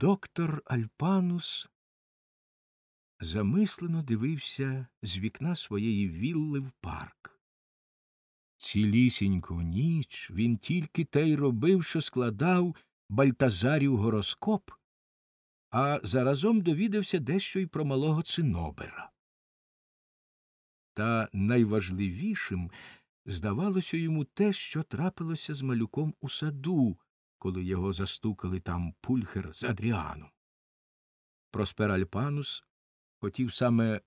Доктор Альпанус замислено дивився з вікна своєї вілли в парк. Цілісіньку ніч він тільки те й робив, що складав Бальтазарів гороскоп, а заразом довідався дещо й про малого цинобера. Та найважливішим здавалося йому те, що трапилося з малюком у саду, коли його застукали там Пульхер з Адріаном. Проспер Альпанус хотів саме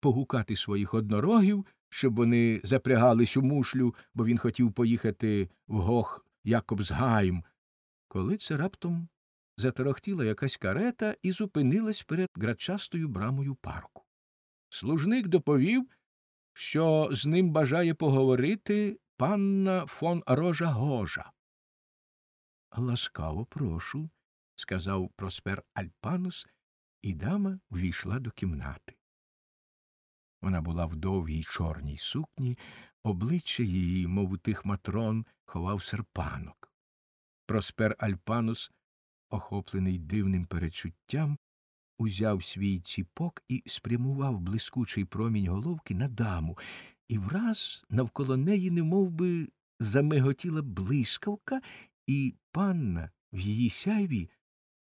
погукати своїх однорогів, щоб вони запрягались у мушлю, бо він хотів поїхати в Гох-Якобсгайм, коли це раптом заторохтіла якась карета і зупинилась перед ґратчастою брамою парку. Служник доповів, що з ним бажає поговорити панна фон Рожа Гожа. Ласкаво прошу, сказав проспер Альпанус, і дама ввійшла до кімнати. Вона була в довгій чорній сукні, обличчя її, мов у тих матрон, ховав серпанок. Проспер Альпанус, охоплений дивним перечуттям, узяв свій ціпок і спрямував блискучий промінь головки на даму, і враз навколо неї немов би, замиготіла блискавка, і панна в її сяйві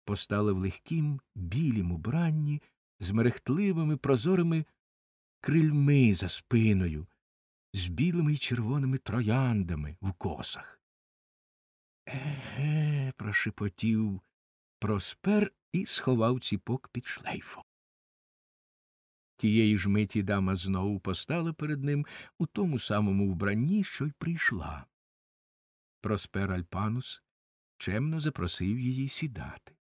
постала в легкім білім убранні з мерехтливими прозорими крильми за спиною, з білими й червоними трояндами в косах. Еге, прошепотів проспер і сховав ціпок під шлейфом. Тієї ж миті дама знову постала перед ним у тому самому вбранні, що й прийшла. Проспер Альпанус чемно запросив її сідати.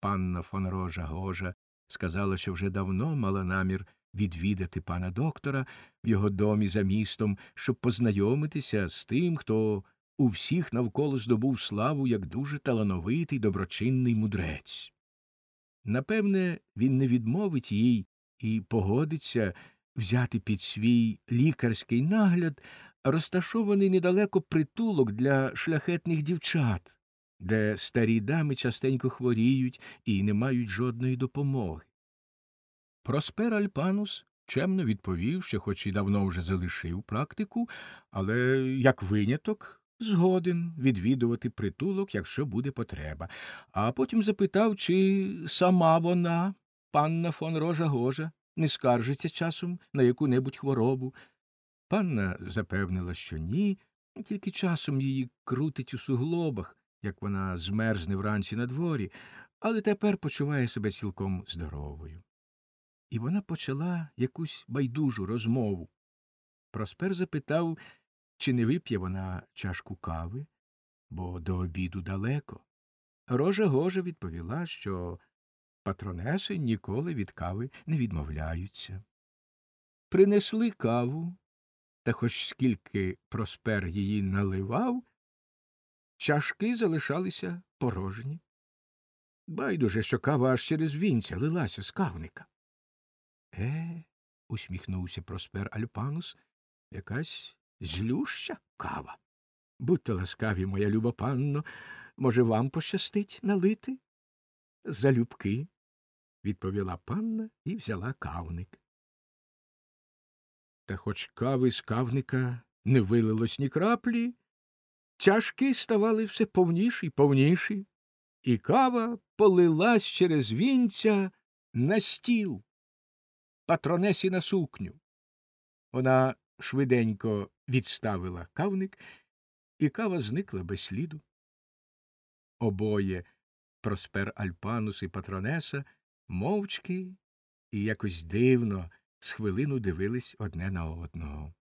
Панна фон Рожа Гожа сказала, що вже давно мала намір відвідати пана доктора в його домі за містом, щоб познайомитися з тим, хто у всіх навколо здобув славу як дуже талановитий доброчинний мудрець. Напевне, він не відмовить їй і погодиться взяти під свій лікарський нагляд розташований недалеко притулок для шляхетних дівчат, де старі дами частенько хворіють і не мають жодної допомоги. Проспер Альпанус чемно відповів, що хоч і давно вже залишив практику, але як виняток згоден відвідувати притулок, якщо буде потреба, а потім запитав, чи сама вона, панна фон Рожа Гожа, не скаржиться часом на яку небудь хворобу. Панна запевнила, що ні, тільки часом її крутить у суглобах, як вона змерзне вранці на дворі, але тепер почуває себе цілком здоровою. І вона почала якусь байдужу розмову. Проспер запитав, чи не вип'є вона чашку кави, бо до обіду далеко. Рожа Гожа відповіла, що патронеси ніколи від кави не відмовляються. Принесли каву, та хоч скільки проспер її наливав, чашки залишалися порожні. Байдуже, що кава аж через вінця лилася з кавника. Е, усміхнувся проспер Альпанус, якась злюща кава. Будьте ласкаві, моя люба панно, може, вам пощастить налити? Залюбки, відповіла панна і взяла кавник. Та хоч кави з кавника не вилилось ні краплі, чашки ставали все повніші й повніші, і кава полилась через вінця на стіл, патронесі на сукню. Вона швиденько відставила кавник, і кава зникла без сліду. Обоє проспер Альпанус і патронеса мовчки і якось дивно з хвилину дивились одне на одного.